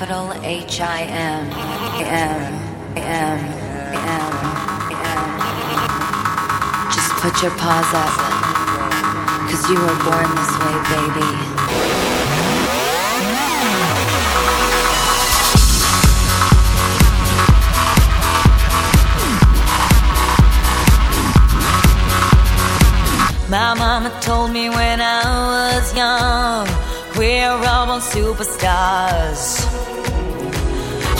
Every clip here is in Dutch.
Capital H I M M M M M. Just put your paws up, cause you were born this way, baby. My mama told me when I was young, we're all born superstars.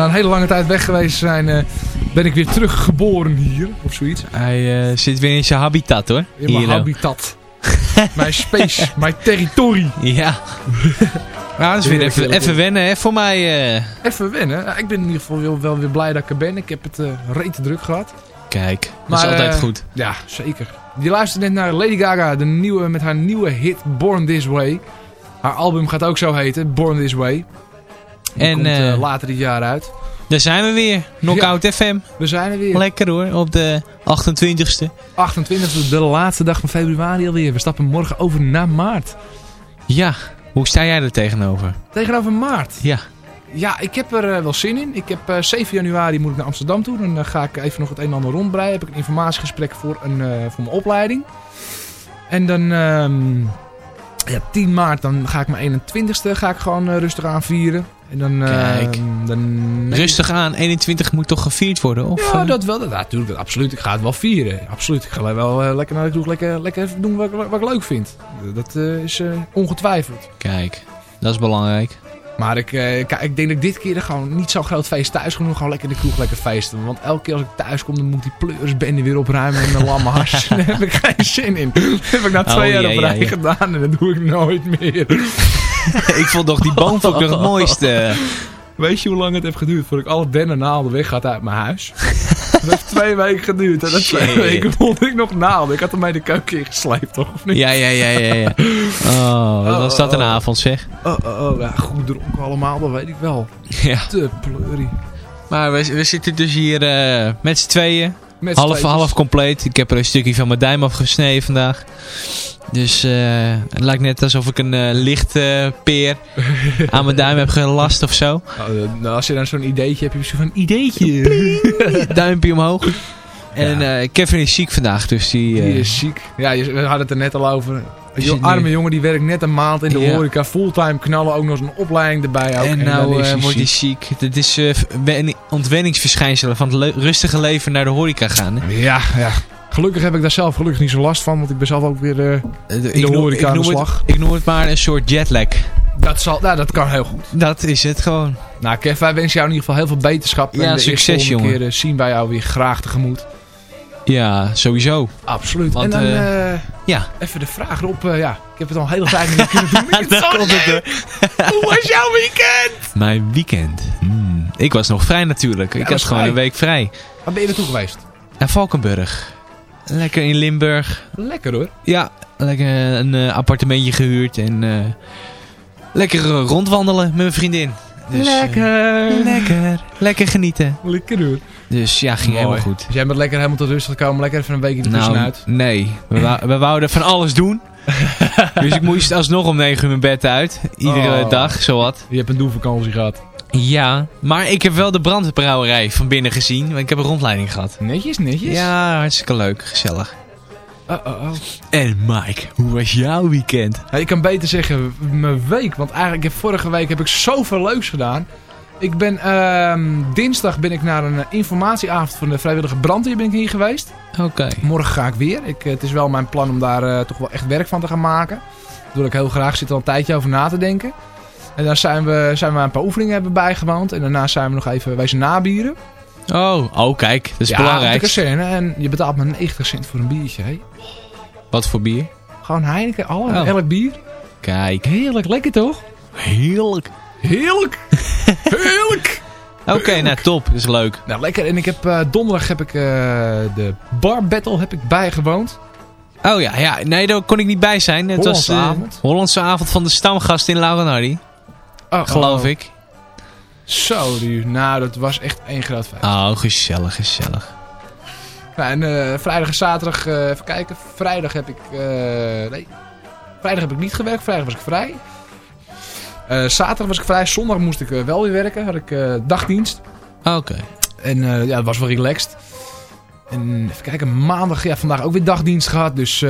na een hele lange tijd weg geweest zijn, eh, ben ik weer teruggeboren hier. Of zoiets. Hij eh, zit weer in zijn habitat hoor. In mijn habitat. mijn space, mijn territorie. Ja. Ja, dat is weer even, wennen hè, voor mij. eh. Even wennen. Ik ben in ieder geval wel, weer blij dat ik er ben. Ik heb het eh rete druk gehad. Kijk, dat Maar, is altijd goed. Ja, zeker. Je luistert net naar Lady Gaga, de nieuwe, met haar nieuwe hit Born This Way. Haar album gaat ook zo heten, Born This Way. Die En komt eh, eh, later dit jaar uit. daar zijn we weer. Knockout FM. We zijn er weer. Lekker hoor, op de 28ste. 28e, de laatste dag van februari alweer. We stappen morgen over naar maart. Ja, hoe sta jij er tegenover? Tegenover maart. Ja. Ja, ik heb er eh, wel zin in. Ik heb eh, 7 januari moet ik naar Amsterdam toe. Dan ga ik even nog het een en ander rondbreien. Heb ik een informatiegesprek voor, een, voor mijn opleiding. En dan ehm, Ja, 10 maart dan ga ik mijn 21ste ga ik gewoon eh, rustig aan vieren. En dan... Kijk. dan Rustig aan, 21 moet toch gevierd worden? Of, Ja, eh? dat wel. Dat, natuurlijk, absoluut. Ik ga het wel vieren. Absoluut. Ik ga wel eh, lekker naar de kroeg. Lekker, lekker even doen wat, ik- wat ik leuk vind. Dat is ongetwijfeld. Kijk, dat is belangrijk. Maar ik, eh, kijk, ik denk dat ik dit keer er gewoon niet zo'n groot feest thuis ga doen. Gewoon lekker in de kroeg lekker feesten. Want elke keer als ik thuis kom, dan moet die pleurisbende weer opruimen in mijn lamme hars. Daar heb ik geen zin in. Dat heb ik na Oh, twee jaar ja, op rij gedaan en dat doe ik nooit meer. ik vond nog die vond ik nog het mooiste. Weet je hoe lang het heeft geduurd voordat ik alle dennennaalden weg had uit mijn huis? Het heeft twee weken geduurd. En dat twee weken vond ik nog naalden. Ik had hem bij de keuken ingesleept, toch? Of niet? Ja, ja, ja, ja. ja. Oh, wat was dat een avond zeg. Oh, oh, oh, ja, goed dronken allemaal, dat weet ik wel. Ja. Te pleurie. Maar we, we zitten dus hier eh, met z'n tweeën. Met Half, half compleet. Ik heb er een stukje van mijn duim afgesneden vandaag. Dus eh, het lijkt net alsof ik een eh, lichte peer aan mijn duim heb gelast of zo. Eh, nou, als je dan zo'n ideetje hebt, heb je zo van ideetje. Duimpje omhoog. En eh, Kevin is ziek vandaag, dus die... Die eh, is ziek. Ja, we hadden het er net al over. Een arme jongen die werkt net een maand in de Ja. horeca. Fulltime knallen, ook nog eens een opleiding erbij. Ook. en nou is eh, hij wordt hij ziek. Dit is wen- ontwenningsverschijnselen van het le- rustige leven naar de horeca gaan. hè. Ja, ja. Gelukkig heb ik daar zelf gelukkig niet zo last van. Want ik ben zelf ook weer... Eh, de noem- horeca aan de noem slag. Het, ik noem het maar een soort jetlag. dat, zal, nou, dat kan heel goed. Dat is het gewoon. Nou, Kev, wij wensen jou in ieder geval heel veel beterschap. Ja, en de succes, jongen. keer zien wij jou weer graag tegemoet. Ja, sowieso. Absoluut. Want, en dan eh, eh, Ja. even de vraag erop. eh, ja, ik heb het al een hele tijd niet kunnen doen. Leuk. Hoe was jouw weekend? Mijn weekend. Hmm. Ik was nog vrij natuurlijk. ik had is gewoon een week vrij. Waar ben je naartoe geweest? Naar Valkenburg. Lekker in Limburg. Lekker hoor. Ja, lekker een appartementje gehuurd en lekker rondwandelen met mijn vriendin. Dus, eh, lekker. lekker. Lekker genieten. Lekker hoor. Dus ja, ging Mooi. helemaal goed. Dus jij bent lekker helemaal tot rust gekomen. Lekker even een weekje Nou, ertussenuit. nee. We, wou- we wouden van alles doen. dus ik moest alsnog om 9 uur mijn bed uit. Iedere Oh. dag, zowat. Je hebt een doelvakantie gehad. Ja, maar ik heb wel de brandbrouwerij van binnen gezien. Want ik heb een rondleiding gehad. Netjes, netjes. Ja, hartstikke leuk. Gezellig. Oh. En Mike, hoe was jouw weekend? Ja, ik kan beter zeggen mijn week. Want eigenlijk heb, vorige week heb ik zoveel leuks gedaan. Ik ben ehm, dinsdag ben ik naar een eh, informatieavond van de vrijwillige brandweer ben ik hier geweest. Oké. Morgen ga ik weer. Ik, eh, het is wel mijn plan om daar eh, toch wel echt werk van te gaan maken. Dat wil ik heel graag. Zit er al een tijdje over na te denken. En dan zijn we, zijn we een paar oefeningen hebben bijgewoond. En daarna zijn we nog even wezen nabieren. Oh, oh, kijk, dat is ja, belangrijk. kazerne. En je betaalt maar 90 cent voor een biertje. Hè? Wat voor bier? Gewoon Heineken, alle, Oh. elk bier. Kijk, Heerlijk, lekker toch? heerlijk. Heerlijk! Heerlijk! Oké, nou top, is leuk. Nou, lekker. En ik heb eh, donderdag heb ik eh, de bar battle heb ik bijgewoond. Oh ja, ja, nee, daar kon ik niet bij zijn. Het Hollandse was de avond. Hollandse avond van de stamgast in Laurenhardy, Oh, geloof oh. ik. Zo, nou, dat was echt één groot feit. Oh, gezellig, gezellig. Nou, en eh, vrijdag en zaterdag, eh, even kijken. Vrijdag heb ik, eh, nee. Vrijdag heb ik niet gewerkt, vrijdag was ik vrij. Zaterdag was ik vrij, zondag moest ik wel weer werken. Had ik dagdienst. Oké. En ja, het was wel relaxed. En even kijken, maandag, ja, vandaag ook weer dagdienst gehad. Dus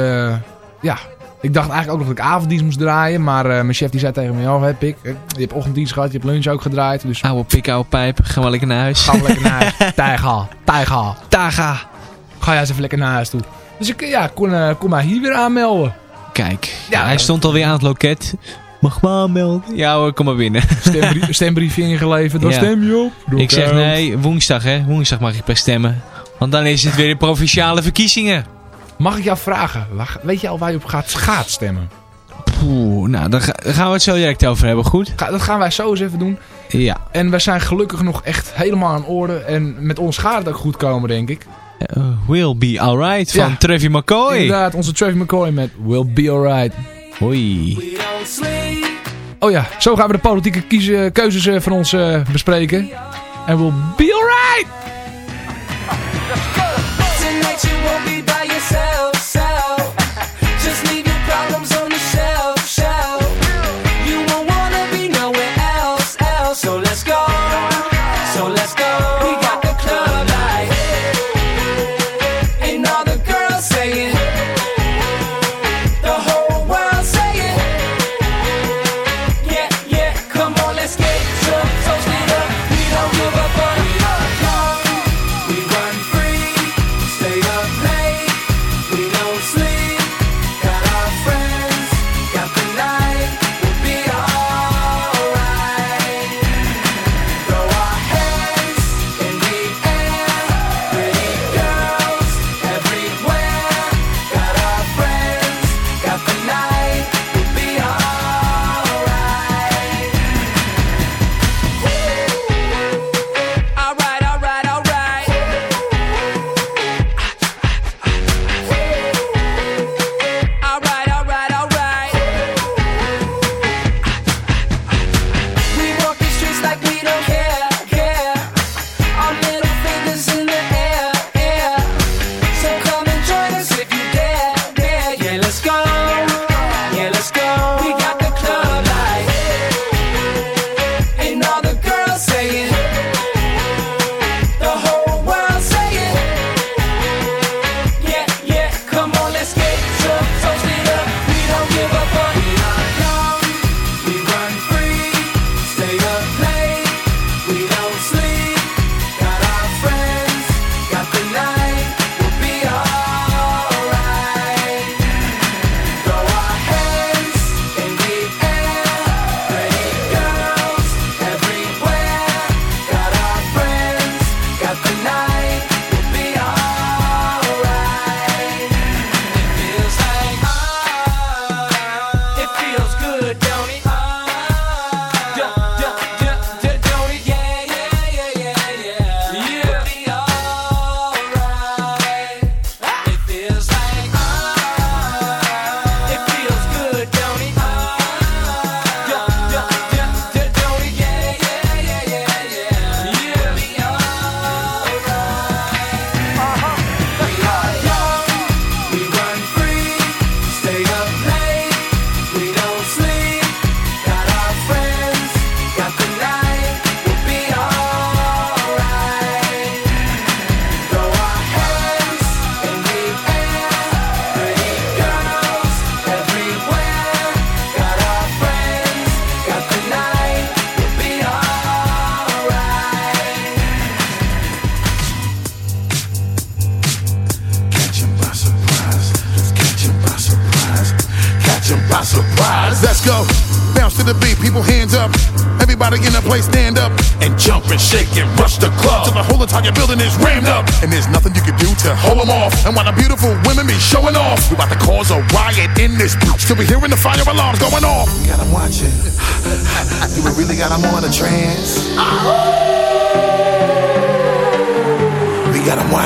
ja, ik dacht eigenlijk ook nog dat ik avonddienst moest draaien. Maar eh, mijn chef die zei tegen me, ja, heb ik. eh, Je hebt ochtenddienst gehad, je hebt lunch ook gedraaid. Dus Oude pik, oude pijp, gaan we lekker naar huis. gaan we lekker naar huis. Tijga, tijga. Taga. Ga jij eens even lekker naar huis toe. Dus ik eh, ja, kon, eh, kon mij hier weer aanmelden. Kijk, Ja, hij stond alweer aan het loket. Mag me aanmelden? Ja hoor, kom maar binnen. Stembrie stembriefje ingeleverd, daar Ja. stem je op. Doe ik zeg nee, woensdag hè. Woensdag mag ik pas stemmen. Want dan is het weer de provinciale verkiezingen. Mag ik jou vragen, weet je al waar je op gaat, gaat stemmen? Poeh, nou, daar, ga- daar gaan we het zo direct over hebben, goed? Ga- dat gaan wij zo eens even doen. Ja. En we zijn gelukkig nog echt helemaal aan orde. En met ons gaat het ook goed komen, denk ik. Uh, will be alright van Ja. Trevi McCoy. Inderdaad, onze Travis McCoy met Will Be Alright. Hoi. Oh ja, zo gaan we de politieke kiezen, keuzes eh, van ons eh, bespreken. En Will Be Alright! Won't be by yourself,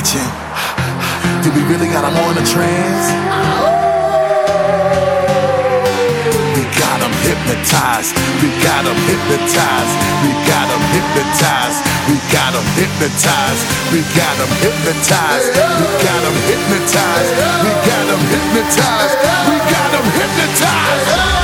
watching. Do we really got got 'em on a trance? We got 'em hypnotized. We got 'em hypnotized. We got 'em hypnotized. We got 'em hypnotized. We got 'em hypnotized. We got 'em hypnotized. We got 'em hypnotized. We got 'em hypnotized.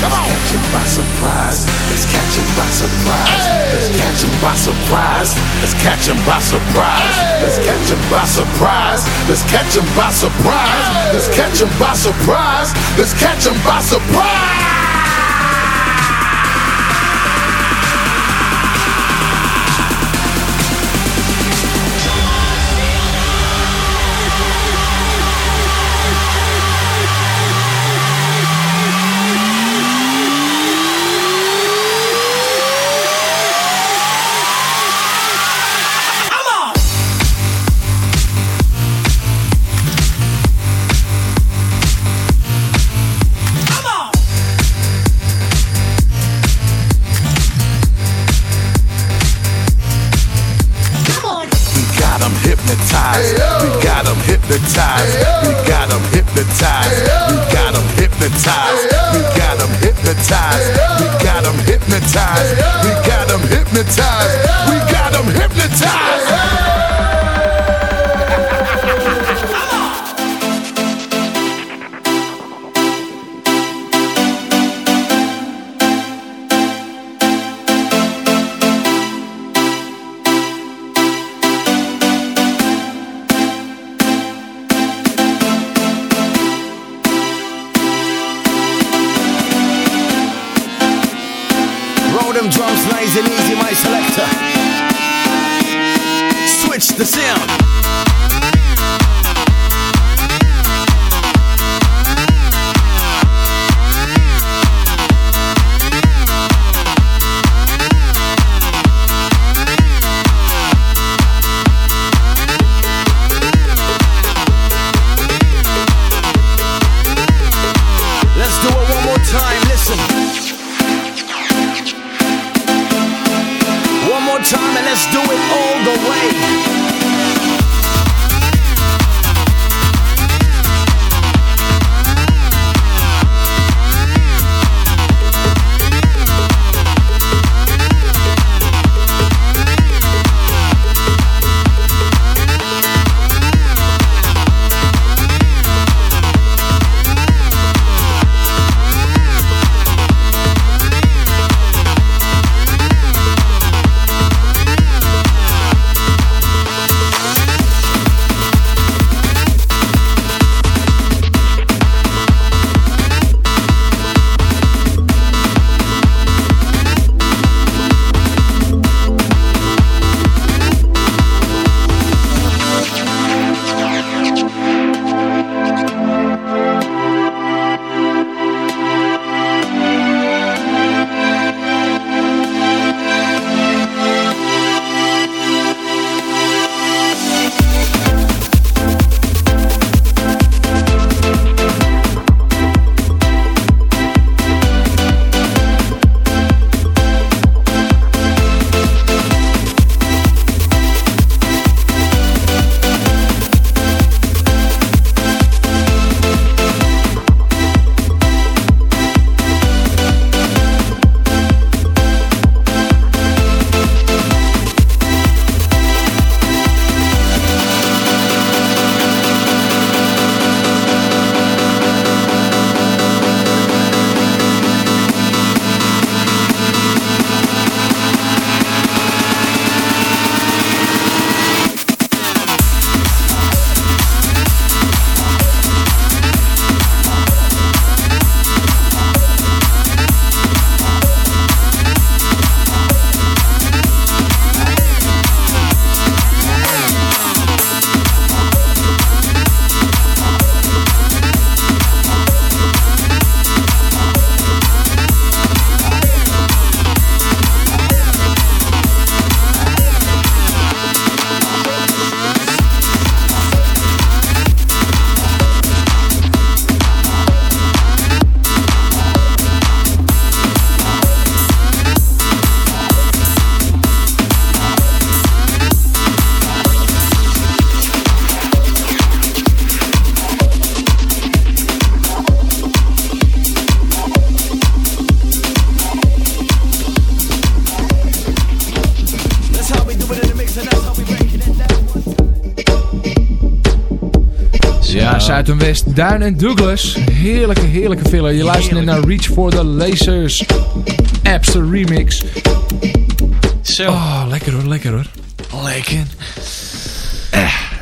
Come on. Catch 'em by surprise. Let's catch 'em by surprise. Let's catch 'em by surprise. Let's catch 'em by surprise. Let's catch 'em by surprise. Let's catch 'em by surprise. Let's catch 'em by surprise. Let's catch 'em by surprise. Zuid en West, Duin en Douglas. Heerlijke, heerlijke filler. Je luistert naar Reach for the Lasers. Appster Remix. Zo. Oh, lekker hoor, lekker hoor. Lekker.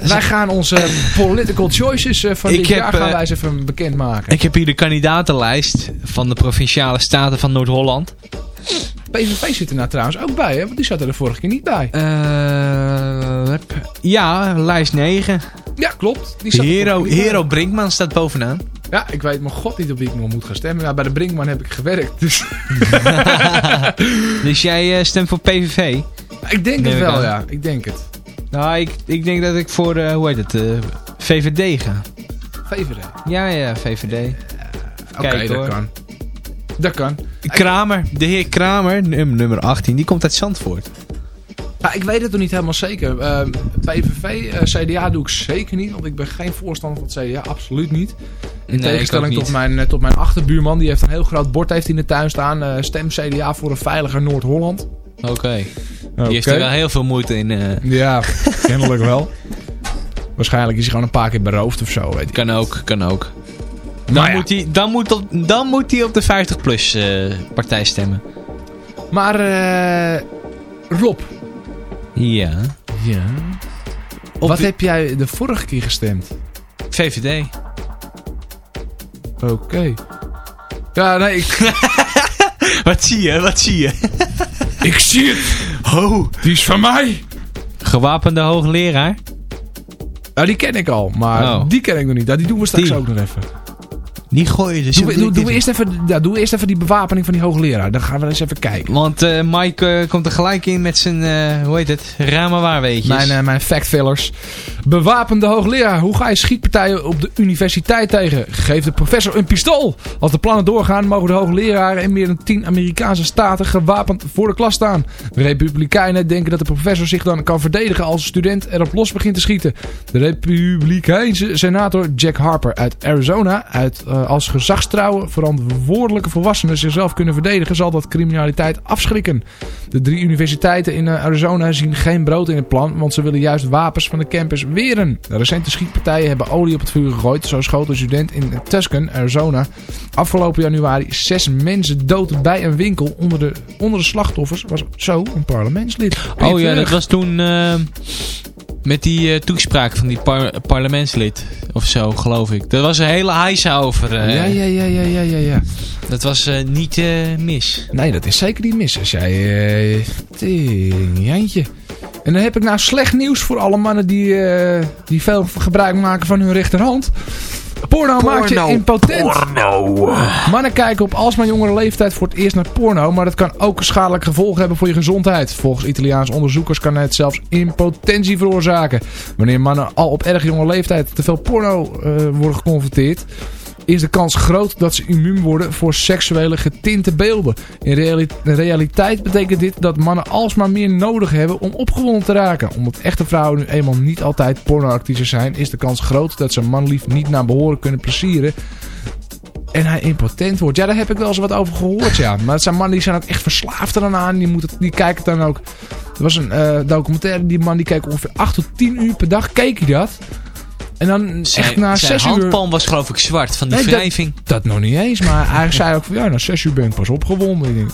Wij gaan onze political choices eh, van dit jaar gaan eh, wij eens even bekendmaken. Ik heb hier de kandidatenlijst van de Provinciale Staten van Noord-Holland. PVV zit er nou trouwens ook bij, hè? Want die zat er de vorige keer niet bij. Eh, ja, lijst 9. Klopt. Die zat er Hero, Hero Brinkman staat bovenaan. Ja, ik weet mijn god niet op wie ik nog moet gaan stemmen. Ja, bij de Brinkman heb ik gewerkt, dus... Dus jij eh, stemt voor PVV? ik denk het wel, ja. Ik denk het. Nou, ik, ik denk dat ik voor, eh, hoe heet het, eh, VVD ga. VVD. Ja, ja, VVD. Oké, dat kan. Dat kan. Kramer, de heer Kramer, num- nummer 18, die komt uit Zandvoort. Ja, ik weet het nog niet helemaal zeker. Ehm, PVV, eh, CDA doe ik zeker niet, want ik ben geen voorstander van het CDA, absoluut niet. In Nee, tegenstelling tot mijn, eh, tot mijn achterbuurman, die heeft een heel groot bord heeft in de tuin staan. eh, stem CDA voor een veiliger Noord-Holland. Oké. Die heeft er wel heel veel moeite in. eh. Ja, kennelijk wel. Waarschijnlijk is hij gewoon een paar keer beroofd of zo, weet ik. kan ook, kan ook. Dan, Nou ja. moet hij, dan, moet op, dan moet hij op de 50-plus eh, partij stemmen. Maar eh Rob, Ja. ja. Op wat de- heb jij de vorige keer gestemd? VVD. Oké. Ja, nee, ik, Wat zie je, wat zie je? ik zie het. Oh. Die is van mij. Gewapende hoogleraar. Nou, die ken ik al, maar Oh. die ken ik nog niet. Die doen we straks Die. ook nog even. Die gooi je dus Doe, doe, eerst even, ja, doe we eerst even die bewapening van die hoogleraar. Dan gaan we eens even kijken. Want eh, Mike eh, komt er gelijk in met zijn, eh, hoe heet het, rame waarweetjes. Mijn, eh, mijn factfillers. Bewapende hoogleraar. Hoe ga je schietpartijen op de universiteit tegen? Geef de professor een pistool. Als de plannen doorgaan, mogen de hoogleraren in meer dan 10 Amerikaanse staten gewapend voor de klas staan. De Republikeinen denken dat de professor zich dan kan verdedigen als een student erop los begint te schieten. De Republikeinse senator Jack Harper uit Arizona, uit als gezagstrouwe, verantwoordelijke volwassenen zichzelf kunnen verdedigen, zal dat criminaliteit afschrikken. De drie universiteiten in eh, Arizona zien geen brood in het plan, want ze willen juist wapens van de campus weren. De recente schietpartijen hebben olie op het vuur gegooid. Zo schoot een student in Tucson, Arizona, afgelopen januari zes mensen dood bij een winkel. Onder de, onder de slachtoffers was zo een parlementslid. Oh ja, dat was toen eh, met die eh, toespraak van die par- parlementslid of zo, geloof ik. Dat was een hele heisa over. eh, Ja, ja, ja, ja, ja, ja, ja. Dat was eh, niet mis. Nee, dat is zeker niet mis. Als jij... Jantje. En dan heb ik nou slecht nieuws voor alle mannen die, die veel gebruik maken van hun rechterhand. Porno, maakt je impotent. Mannen kijken op alsmaar jongere leeftijd voor het eerst naar porno, maar dat kan ook schadelijke gevolgen hebben voor je gezondheid. Volgens Italiaanse onderzoekers kan het zelfs impotentie veroorzaken. Wanneer mannen al op erg jonge leeftijd te veel porno eh, worden geconfronteerd, is de kans groot dat ze immuun worden voor seksuele getinte beelden. In reali- in realiteit betekent dit dat mannen alsmaar meer nodig hebben om opgewonden te raken. Omdat echte vrouwen nu eenmaal niet altijd pornoactiever zijn, is de kans groot dat ze een man lief niet naar behoren kunnen plezieren. En hij impotent wordt. Ja, daar heb ik wel eens wat over gehoord, ja. Maar het zijn mannen die zijn ook echt verslaafd eraan aan. Die, moeten, die kijken dan ook... Er was een eh, documentaire, die man die keek ongeveer 8 tot 10 uur per dag, keek hij dat. En dan Zijn, echt na zijn 6 uur... handpalm was geloof ik zwart van die Nee, wrijving. Dat nog niet eens, maar hij zei ook van ja, na 6 uur ben ik pas opgewonden.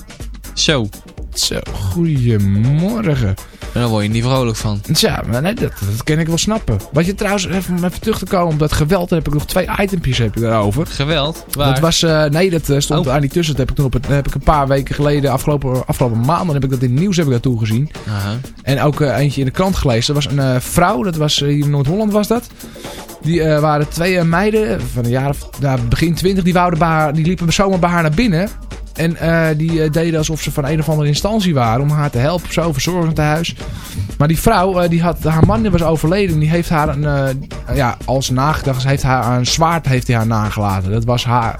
Zo, zo, goedemorgen. daar word je niet vrolijk van. Tja, maar nee, dat, dat kan ik wel snappen. Wat je trouwens, even, om even terug te komen op dat geweld, daar heb ik nog twee itempjes heb ik daarover. Geweld? Waar? Dat was, eh, nee, dat eh, stond Oh. daar niet tussen. Dat heb ik toen op het, heb ik een paar weken geleden, afgelopen, afgelopen maanden, heb ik dat in het nieuws heb ik dat toegezien. Aha. En ook eh, eentje in de krant gelezen. Dat was een eh, vrouw, dat was eh, hier in Noord-Holland was dat. Die eh, waren twee eh, meiden van een jaar of nou, begin twintig. Die, wouden bij haar, die liepen zomaar bij haar naar binnen. En eh, die eh, deden alsof ze van een of andere instantie waren om haar te helpen, zo verzorgend huis. Maar die vrouw, eh, die had, haar man was overleden. Die heeft haar een, ja, als nagedacht, heeft haar een zwaard heeft hij haar nagelaten. Dat was haar.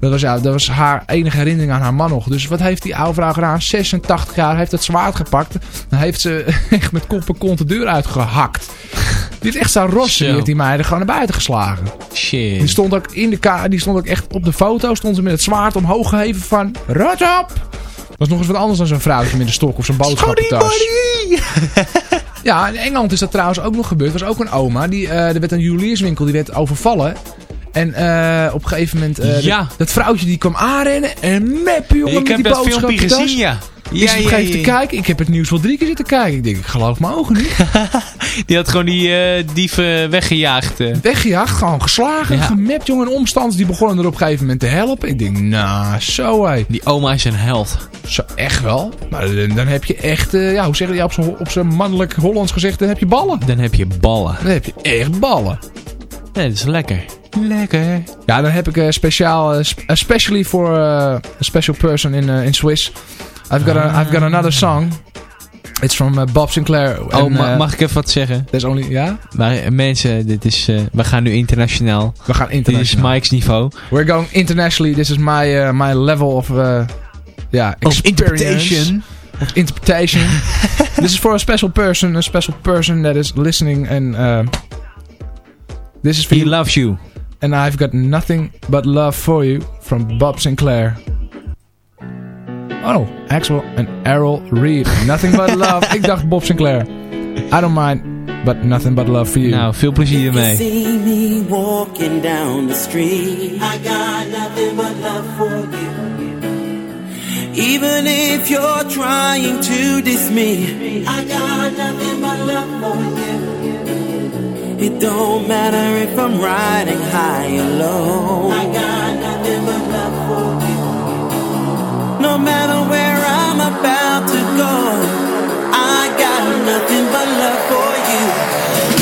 Dat was, ja, dat was haar enige herinnering aan haar man nog. Dus wat heeft die oude vrouw gedaan? 86 jaar heeft het zwaard gepakt. Dan heeft ze echt met kop en kont de deur uitgehakt. Die heeft echt zo'n rossen. Zo. Die heeft die meiden gewoon naar buiten geslagen. Die Shit. stond ook in de ka die stond ook echt op de foto. Stond ze met het zwaard omhoog geheven van... Rot op! Dat is nog eens wat anders dan zo'n vrouwtje met een stok of zo'n boodschappentas. Ja, in Engeland is dat trouwens ook nog gebeurd. Er was ook een oma. Die, eh, er werd een juwelierswinkel, die werd overvallen. En eh, op een gegeven moment... eh, Ja. dat, dat vrouwtje die kwam aanrennen. En meppen, jongen, ik met heb die dat filmpje gezien, ja. Ik Ja, te kijken. Ik heb het nieuws wel drie keer zitten kijken. Ik denk, ik geloof mijn ogen niet. Die had gewoon die eh, dieven weggejaagd. Weggejaagd, gewoon geslagen, gemapt, jongen. En omstanders die begonnen er op een gegeven moment te helpen. Ik denk, nou, zo hé. Die oma is een held. Zo, echt wel. Maar dan, dan heb je echt, ja, hoe zeg je dat op op zo'n mannelijk Hollands gezegd, dan heb je ballen. Dan heb je ballen. Dan heb je echt ballen. Nee, dat is lekker. Lekker. Ja, dan heb ik eh, speciaal, eh, sp- especially for eh, a special person in, eh, in Swiss. I've got, a, I've got another song. It's from eh, Bob Sinclair. Oh, En, eh, mag ik even wat zeggen? There's only, ja? Maar eh, mensen, dit is, eh, we gaan nu internationaal. We gaan Dit is. Mike's niveau. We're going internationally. This is my, uh, my level of, uh, yeah, experience. Of interpretation. this is for a special person. A special person that is listening. And this is for He you. loves you. And I've got nothing but love for you from Bob Sinclair. Oh, Axel and Errol Reed. Nothing but love. Ik dacht Bob Sinclair. I don't mind, but nothing but love for you. Nou, veel plezier You ermee. see me walking down the street. I got nothing but love for you. Even if you're trying to diss me, I got nothing but love for you. It don't matter if I'm riding high or low. I got nothing but love for you. No matter where I'm about to go, I got nothing but love for you.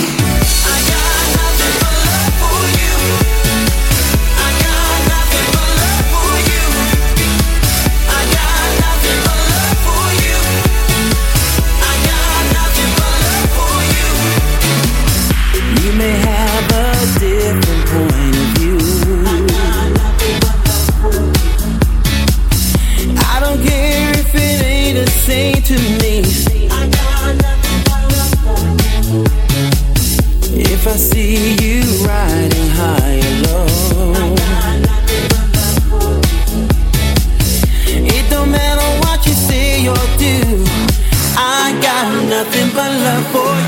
To me. If I see you riding high or low, it don't matter what you say or do. I got nothing but love for you.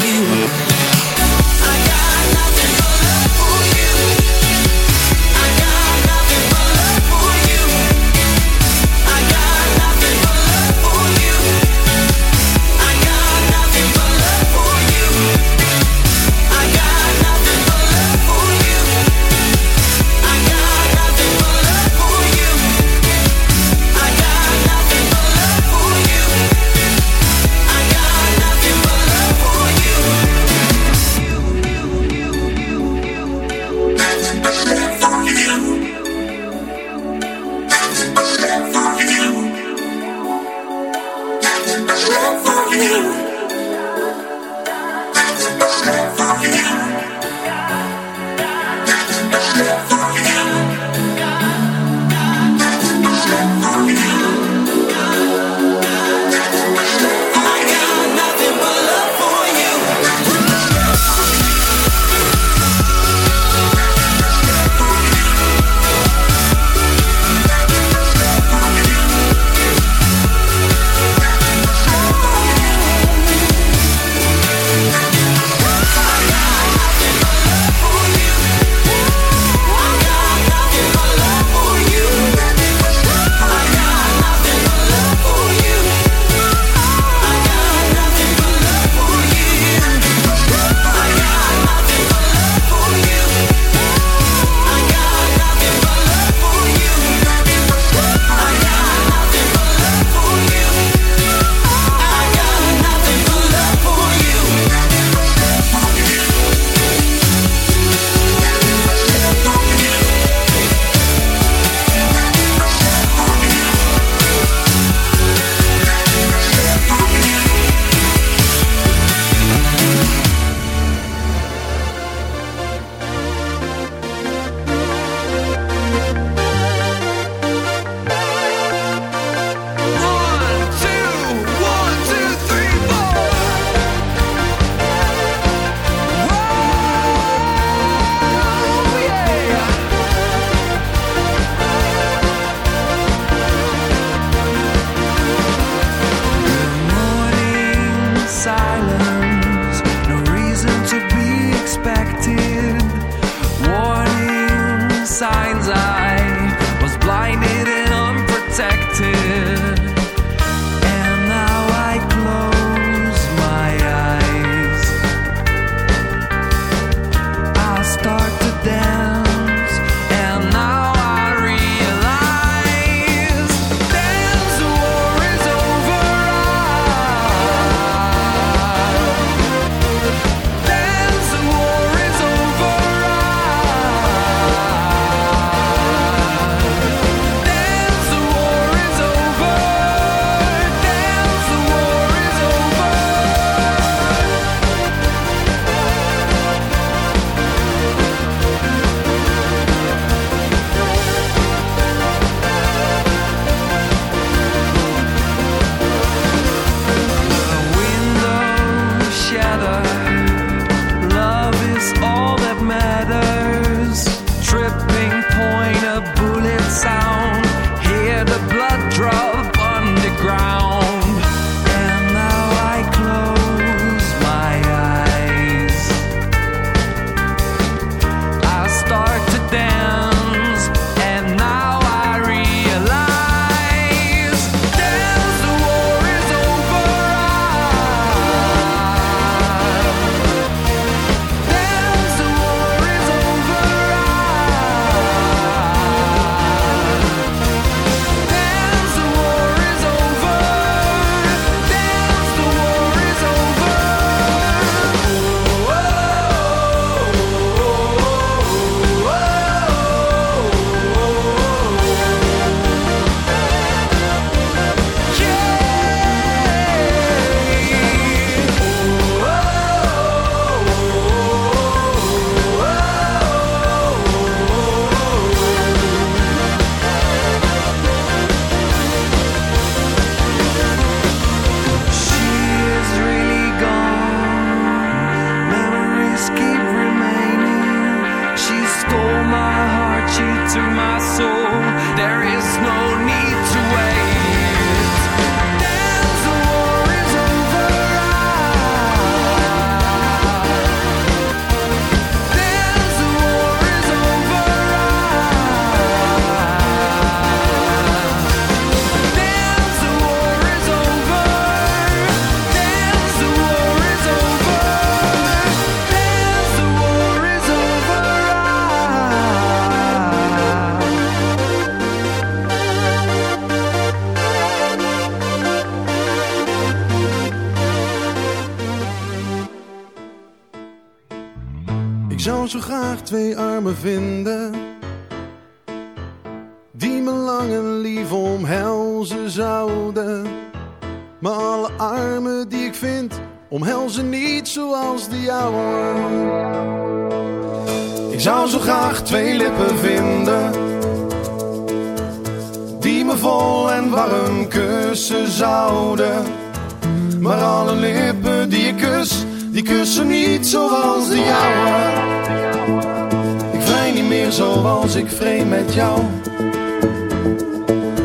Ik vreemd met jou.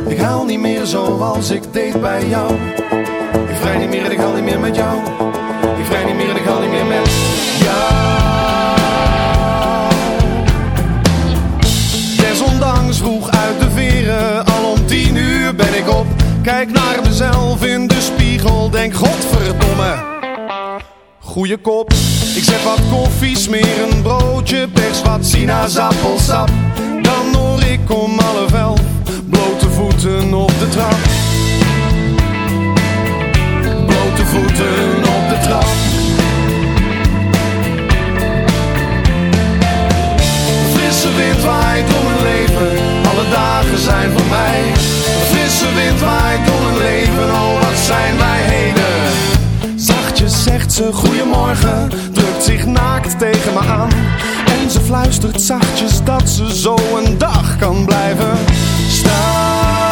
Ik haal niet meer zoals ik deed bij jou. Ik vrij niet meer en ik haal niet meer met jou. Ik vrij niet meer en ik haal niet meer met jou. Desondanks vroeg uit de veren, al om tien uur ben ik op. Kijk naar mezelf in de spiegel, denk godverdomme goede kop. Ik zet wat koffie, smeer een broodje, pers wat sinaasappelsap. Dan hoor ik om half elf, blote voeten op de trap. Blote voeten op de trap. Frisse wind waait door mijn leven, alle dagen zijn voor mij. Frisse wind waait door mijn leven, oh wat zijn wij heden. Ze goeiemorgen, drukt zich naakt tegen me aan. En ze fluistert zachtjes dat ze zo een dag kan blijven. Staan.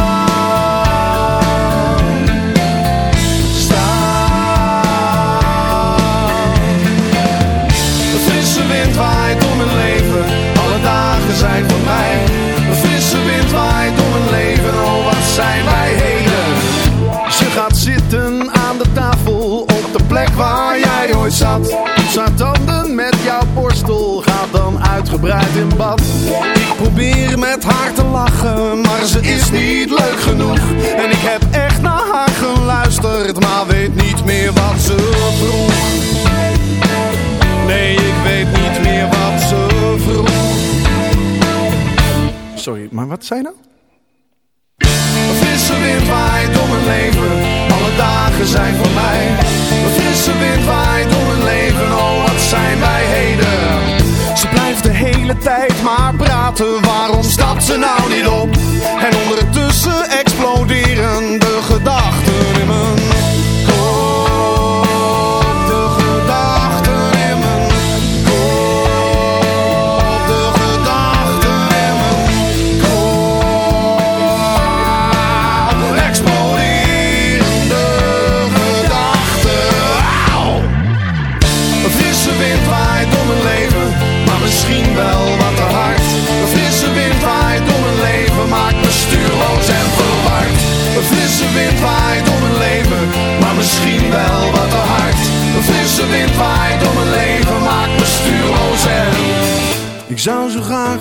Uitgebreid in bad. Ik probeer met haar te lachen, maar ze is niet leuk genoeg. En ik heb echt naar haar geluisterd, maar weet niet meer wat ze vroeg. Nee, ik weet niet meer wat ze vroeg. Sorry, maar wat zei nou? Een frisse wind waait door mijn leven, alle dagen zijn voor mij. Een frisse wind waait door mijn leven, tijd maar praten, waarom stapt ze nou niet op? En ondertussen exploderen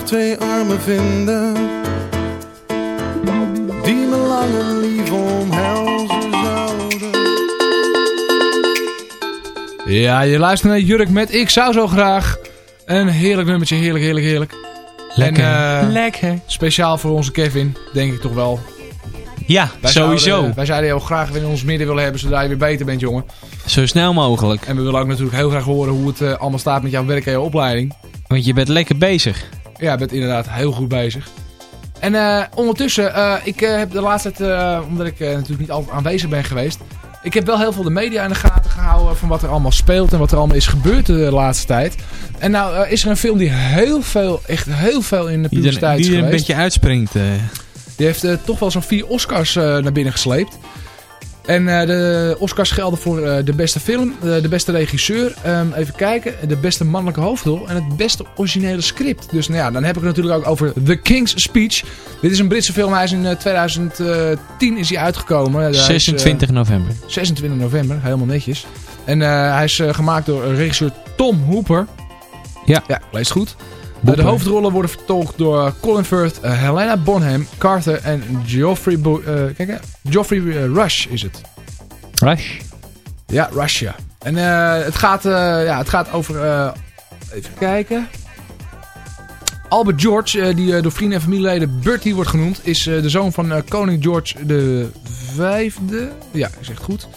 twee armen vinden, die me lang en lief omhelzen zouden. Ja, je luistert naar Jurk met Ik zou zo graag. Een heerlijk nummertje, heerlijk, heerlijk, heerlijk. Lekker. En, eh, Lekker. Speciaal voor onze Kevin, denk ik toch wel. Ja, Wij sowieso. zouden- wij zouden je ook graag weer in ons midden willen hebben, zodra je weer beter bent, jongen. Zo snel mogelijk. En we willen ook natuurlijk heel graag horen hoe het eh, allemaal staat met jouw werk en jouw opleiding. Want je bent lekker bezig. Ja, je bent inderdaad heel goed bezig. En eh, ondertussen, eh, ik eh, heb de laatste tijd, omdat ik natuurlijk niet altijd aanwezig ben geweest... Ik heb wel heel veel de media in de gaten gehouden van wat er allemaal speelt en wat er allemaal is gebeurd de laatste tijd. En nou is er een film die heel veel, echt heel veel in de Die er, publiciteit is die er een geweest. beetje uitspringt. Die heeft toch wel zo'n vier Oscars naar binnen gesleept. En eh, de Oscars gelden voor eh, de beste film, eh, de beste regisseur, ehm, even kijken, de beste mannelijke hoofdrol en het beste originele script. Dus nou ja, dan heb ik het natuurlijk ook over The King's Speech. Dit is een Britse film, hij is in eh, 2010 is hij uitgekomen. Hij is, eh, 26 november. 26 november, helemaal netjes. En hij is gemaakt door regisseur Tom Hooper. Ja. Ja, leest goed. Eh, de hoofdrollen worden vertolkt door Colin Firth, eh, Helena Bonham Carter en Geoffrey, Bo eh, kijk, Geoffrey Rush is het. Rush. Ja, Rush, ja. En het, gaat, ja, het gaat over... even kijken... Albert George, die door vrienden en familieleden Bertie wordt genoemd, is de zoon van koning George de vijfde. Ja, ik zeg het goed.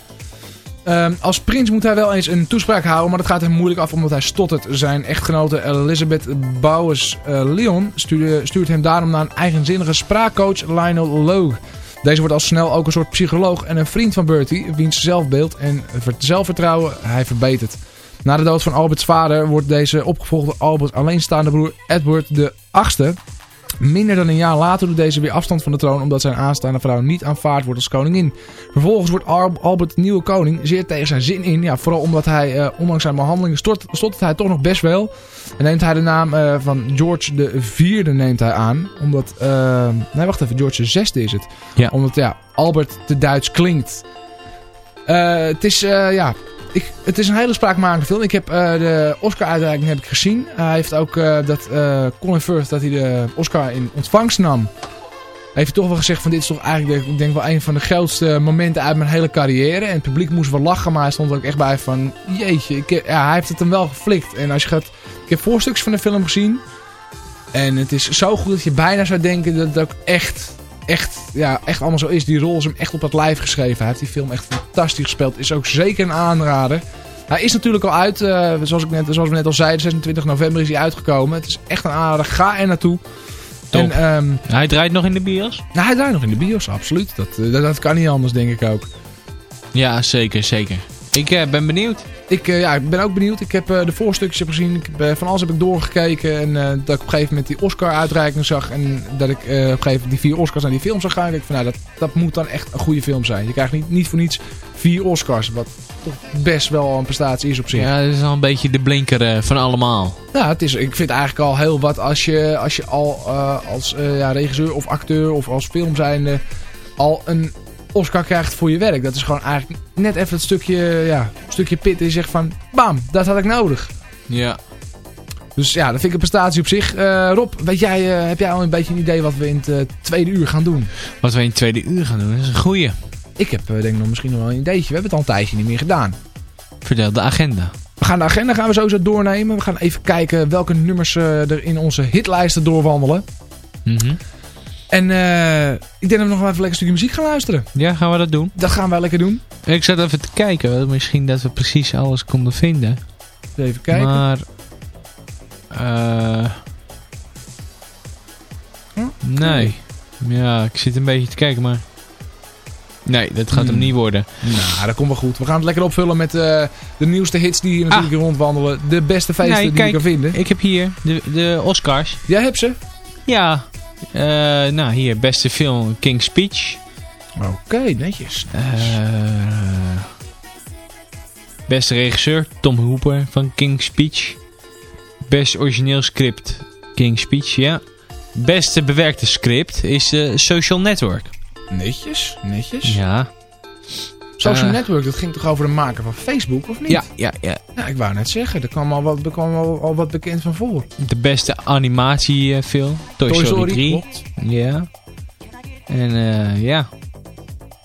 Ehm, als prins moet hij wel eens een toespraak houden, maar dat gaat hem moeilijk af omdat hij stottert. Zijn echtgenote Elizabeth Bowers eh, stuurt hem daarom naar een eigenzinnige spraakcoach Lionel Logue. Deze wordt al snel ook een soort psycholoog en een vriend van Bertie, wiens zelfbeeld en ver- zelfvertrouwen hij verbetert. Na de dood van Alberts vader wordt deze opgevolgd door Alberts alleenstaande broer Edward de achtste. Minder dan een jaar later doet deze weer afstand van de troon omdat zijn aanstaande vrouw niet aanvaard wordt als koningin. Vervolgens wordt Al- Albert de nieuwe koning zeer tegen zijn zin in. Ja, vooral omdat hij, eh, ondanks zijn behandelingen, stort, hij toch nog best wel. En neemt hij de naam eh, van George de vierde neemt hij aan. Omdat, eh, nee wacht even, George de zesde is het. Ja. Omdat ja, Albert te Duits klinkt. Het is, ja, ik, het is een hele spraakmakende film. Ik heb eh, de Oscar-uitreiking heb ik gezien. hij heeft ook eh, dat eh, Colin Firth, dat hij de Oscar in ontvangst nam. Heeft hij toch wel gezegd van dit is toch eigenlijk ik denk wel een van de grootste momenten uit mijn hele carrière. En het publiek moest wel lachen, maar hij stond er ook echt bij van jeetje. Ik, ja, hij heeft het hem wel geflikt. En als je gaat, ik heb voorstukjes van de film gezien. En het is zo goed dat je bijna zou denken dat het ook echt, echt, ja, echt allemaal zo is. Die rol is hem echt op het lijf geschreven. Hij heeft die film echt fantastisch gespeeld. Is ook zeker een aanrader. Hij is natuurlijk al uit, eh, zoals, ik net, zoals we net al zeiden, 26 november is hij uitgekomen. Het is echt een aanrader. Ga er naartoe. Top. En, ehm, Hij draait nog in de bios? nou, hij draait nog in de bios, absoluut. Dat, eh, dat, dat kan niet anders, denk ik ook. Ja, zeker, zeker. Ik eh, ben benieuwd. Ik, eh, ja, ik ben ook benieuwd. Ik heb eh, de voorstukjes heb gezien. Ik heb, eh, van alles heb ik doorgekeken. En dat ik op een gegeven moment die Oscar-uitreiking zag. En dat ik op een gegeven moment die vier Oscars naar die film zag gaan. En ik van, nou, dat, dat moet dan echt een goede film zijn. Je krijgt niet, niet voor niets vier Oscars. Wat toch best wel een prestatie is op zich. Ja, dat is al een beetje de blinker van allemaal. Nou, het is, ik vind eigenlijk al heel wat als je, als je al als ja, regisseur of acteur of als film zijnde al een Oscar krijgt voor je werk. Dat is gewoon eigenlijk net even het stukje, ja, stukje pit. Je zegt van, bam, dat had ik nodig. Ja. Dus ja, dat vind ik een prestatie op zich. Eh, Rob, weet jij, eh, heb jij al een beetje een idee wat we in het eh, tweede uur gaan doen? Wat we in het tweede uur gaan doen, dat is een goeie. Ik heb denk ik nog misschien nog wel een ideetje. We hebben het al een tijdje niet meer gedaan. Vertel de agenda. We gaan de agenda gaan we sowieso doornemen. We gaan even kijken welke nummers er in onze hitlijsten doorwandelen. Mhm. En eh, ik denk dat we nog wel even lekker een stukje muziek gaan luisteren. Ja, gaan we dat doen? Dat gaan wij lekker doen. Ik zat even te kijken, misschien dat we precies alles konden vinden. Even kijken. Maar... eh nee. Ja, ik zit een beetje te kijken, maar... Nee, dat gaat hem Hmm. niet worden. Nou, dat komt wel goed. We gaan het lekker opvullen met eh, de nieuwste hits die hier natuurlijk rondwandelen. De beste feesten Ah. Nee, die kijk, je kan vinden. Ik heb hier de, de Oscars. Jij hebt ze? Ja. Eh, nou, hier, beste film King's Speech. Oké, netjes. Eh, beste regisseur Tom Hooper van King's Speech. Best origineel script King's Speech, ja. Beste bewerkte script is eh, Social Network. Netjes, netjes. Ja. Social Eh, Network, dat ging toch over de maker van Facebook, of niet? Ja, ja, ja. Ik wou net zeggen, er kwam al wat, er kwam al, al wat bekend van voor. De beste animatiefilm Toy, Toy Story Story, 3. klopt. Ja. En eh, ja.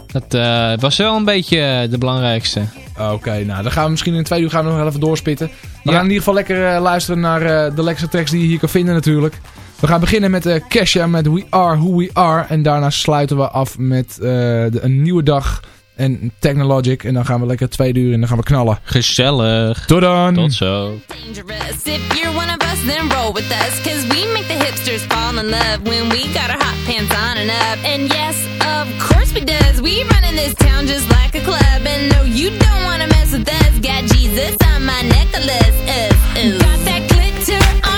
Dat eh, was wel een beetje de belangrijkste. Oké, nou dan gaan we misschien in twee uur gaan we nog even doorspitten. We Ja. gaan in ieder geval lekker luisteren naar de lekkerste tracks die je hier kan vinden natuurlijk. We gaan beginnen met eh Kesha met We Are Who We Are. En daarna sluiten we af met de, een nieuwe dag en Technologic. En dan gaan we lekker twee uur en dan gaan we knallen. Gezellig. Tot dan! Tot zo. dangerous. If you're one of us, then roll with us. Cause we make the hipsters fall in love when we got our hot pants on and up. And yes, of course we does. We run in this town just like a club. And no, you don't wanna mess with us. Got Jesus on my necklace. Uh, uh. Got that glitter on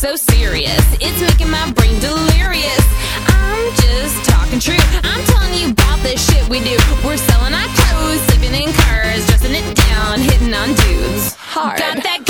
so sick of these so serious. It's making my brain delirious. I'm just talking true. I'm telling you about the shit we do. We're selling our clothes, sleeping in cars, dressing it down, hitting on dudes. Hard. Got that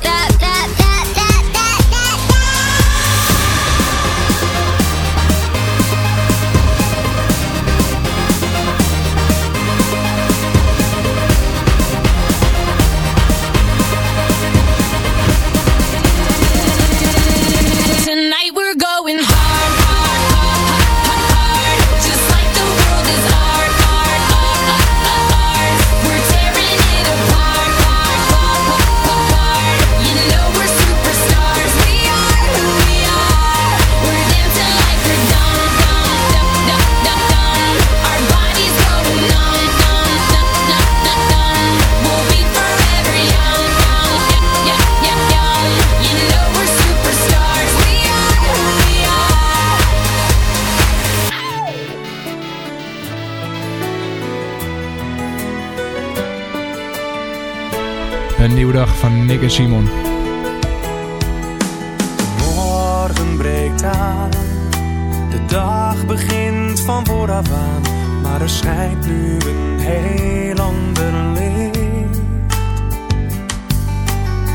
Van Nick en Simon. Morgen breekt aan, de dag begint van vooraf aan, maar er schijnt nu een heel ander licht.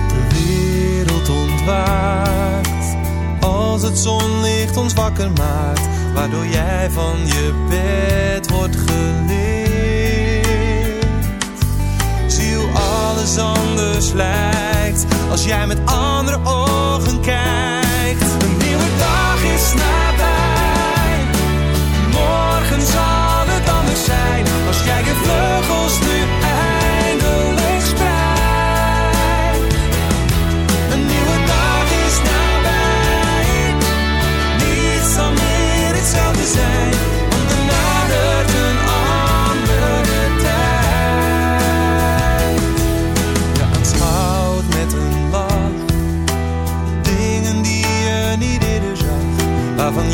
De wereld ontwaakt, als het zonlicht ons wakker maakt, waardoor jij van je bed wordt geleerd. Anders lijkt als jij met andere ogen kijkt. Een nieuwe dag is nabij. Morgen zal het anders zijn als jij je vleugels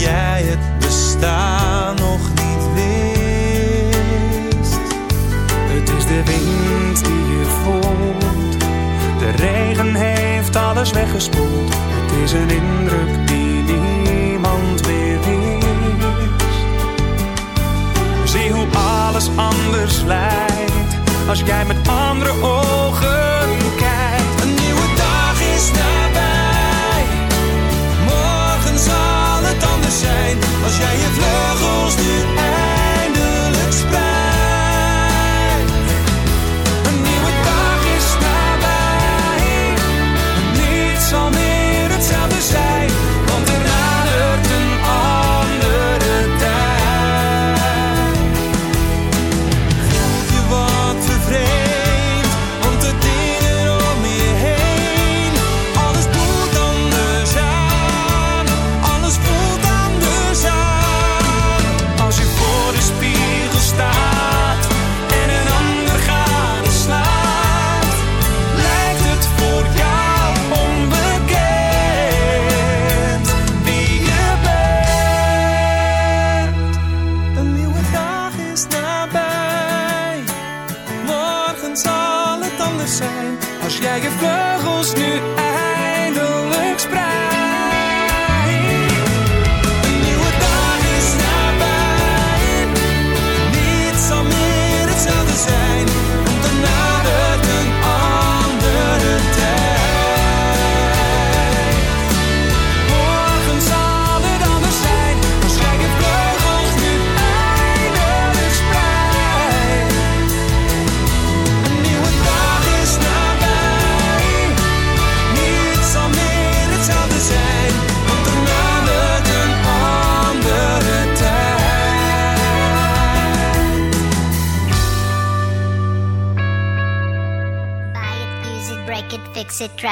jij het bestaan nog niet wist. Het is de wind die je voelt, de regen heeft alles weggespoeld. Het is een indruk die niemand meer wist. Zie hoe alles anders lijkt als jij met andere ogen kijkt. Als jij je vleugels nu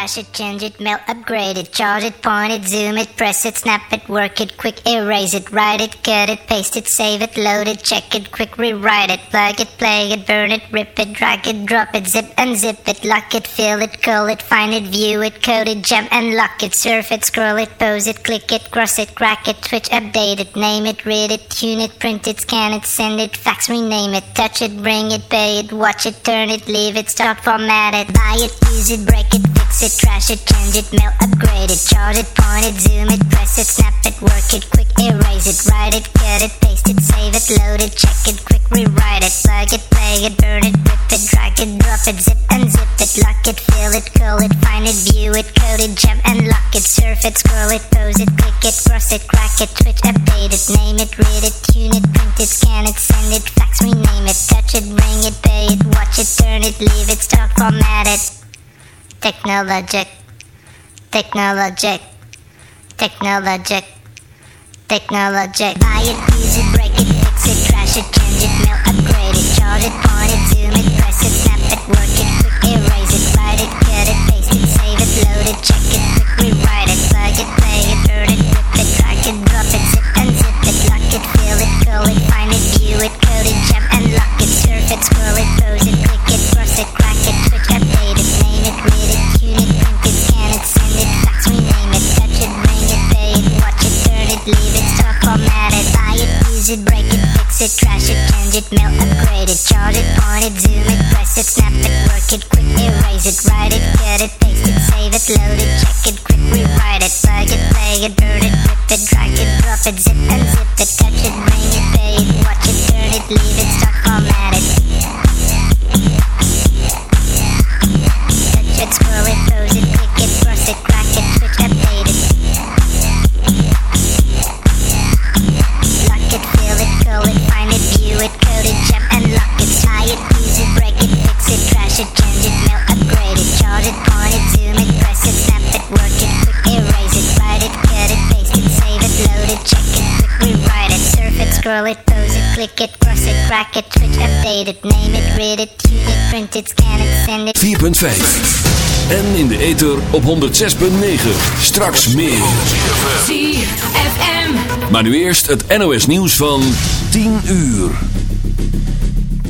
fix it, change it, mail, upgrade it, charge it, point it, zoom it, press it, snap it, work it, quick erase it, write it, cut it, paste it, save it, load it, check it, quick rewrite it, plug it, play it, burn it, rip it, drag it, drop it, zip unzip it, lock it, fill it, call it, find it, view it, code it, jump and lock it, surf it, scroll it, pose it, click it, cross it, crack it, switch, update it, name it, read it, tune it, print it, scan it, send it, fax, rename it, touch it, bring it, pay it, watch it, turn it, leave it, start, format it, buy it, use it, break it, it, trash it, change it, mail, upgrade it, charge it, point it, zoom it, press it, snap it, work it, quick erase it, write it, cut it, paste it, save it, load it, check it, quick rewrite it, plug it, play it, burn it, rip it, drag it, drop it, zip unzip it, lock it, fill it, call it, find it, view it, code it, jump and lock it, surf it, scroll it, pose it, click it, cross it, crack it, switch, update it, name it, read it, tune it, print it, scan it, send it, fax, rename it, touch it, bring it, pay it, watch it, turn it, leave it, start, format it. Technologic, technologic, technologic, technologic. Buy it, use it, break it, fix it, trash it, change it, mail, upgrade it, charge it, point it, zoom it, press it, snap it, work it, quick erase it, write it, cut it, paste it, save it, load it, check it, quick rewrite it, leave it, start, format it, buy it, use it, break it, fix it, trash it, change it, mail, upgrade it, charge it, point it, zoom it, press it, snap it, work it, quick erase it, write it, cut it, paste it, save it, load it, check it, quick rewrite it, plug it, play it, burn it, rip it, drag it, drop it, zip unzip it, touch it, bring it, pay it, watch it, turn it, leave it, start, format scroll it, pose it, click it, cross it, crack it, switch, update it, name it, read it, tune it, print it, scan it, send it. 4.5. En in de ether op 106.9. Straks meer. ZFM. Maar nu eerst het NOS nieuws van 10 uur.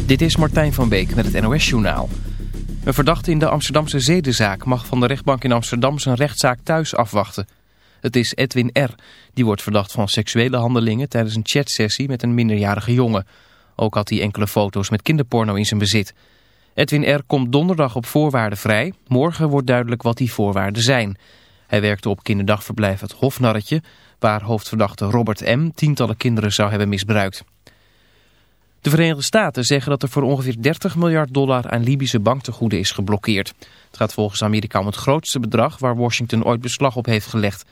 Dit is Martijn van Beek met het NOS-journaal. Een verdachte in de Amsterdamse zedenzaak mag van de rechtbank in Amsterdam zijn rechtszaak thuis afwachten. Het is Edwin R. Die wordt verdacht van seksuele handelingen tijdens een chatsessie met een minderjarige jongen. Ook had hij enkele foto's met kinderporno in zijn bezit. Edwin R. komt donderdag op voorwaarden vrij. Morgen wordt duidelijk wat die voorwaarden zijn. Hij werkte op kinderdagverblijf het Hofnarretje... waar hoofdverdachte Robert M. tientallen kinderen zou hebben misbruikt. De Verenigde Staten zeggen dat er voor ongeveer 30 miljard dollar aan Libische banktegoeden is geblokkeerd. Het gaat volgens Amerika om het grootste bedrag waar Washington ooit beslag op heeft gelegd.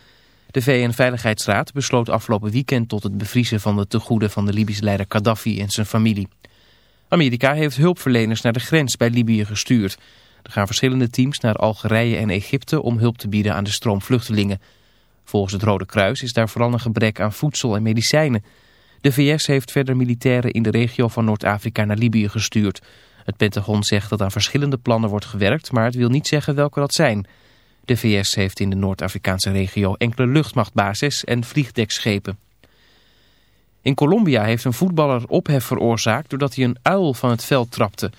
De VN-veiligheidsraad besloot afgelopen weekend tot het bevriezen van de tegoeden van de Libische leider Gaddafi en zijn familie. Amerika heeft hulpverleners naar de grens bij Libië gestuurd. Er gaan verschillende teams naar Algerije en Egypte om hulp te bieden aan de stroom vluchtelingen. Volgens het Rode Kruis is daar vooral een gebrek aan voedsel en medicijnen. De VS heeft verder militairen in de regio van Noord-Afrika naar Libië gestuurd. Het Pentagon zegt dat aan verschillende plannen wordt gewerkt, maar het wil niet zeggen welke dat zijn. De VS heeft in de Noord-Afrikaanse regio enkele luchtmachtbases en vliegdekschepen. In Colombia heeft een voetballer ophef veroorzaakt doordat hij een uil van het veld trapte.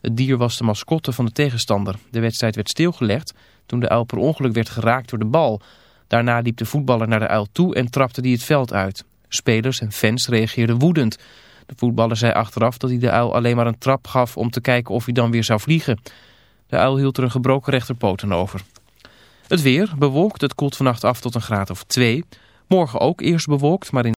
Het dier was de mascotte van de tegenstander. De wedstrijd werd stilgelegd toen de uil per ongeluk werd geraakt door de bal. Daarna liep de voetballer naar de uil toe en trapte die het veld uit. Spelers en fans reageerden woedend. De voetballer zei achteraf dat hij de uil alleen maar een trap gaf om te kijken of hij dan weer zou vliegen. De uil hield er een gebroken rechterpoot over. Het weer bewolkt, het koelt vannacht af tot een graad of 2. Morgen ook eerst bewolkt, maar in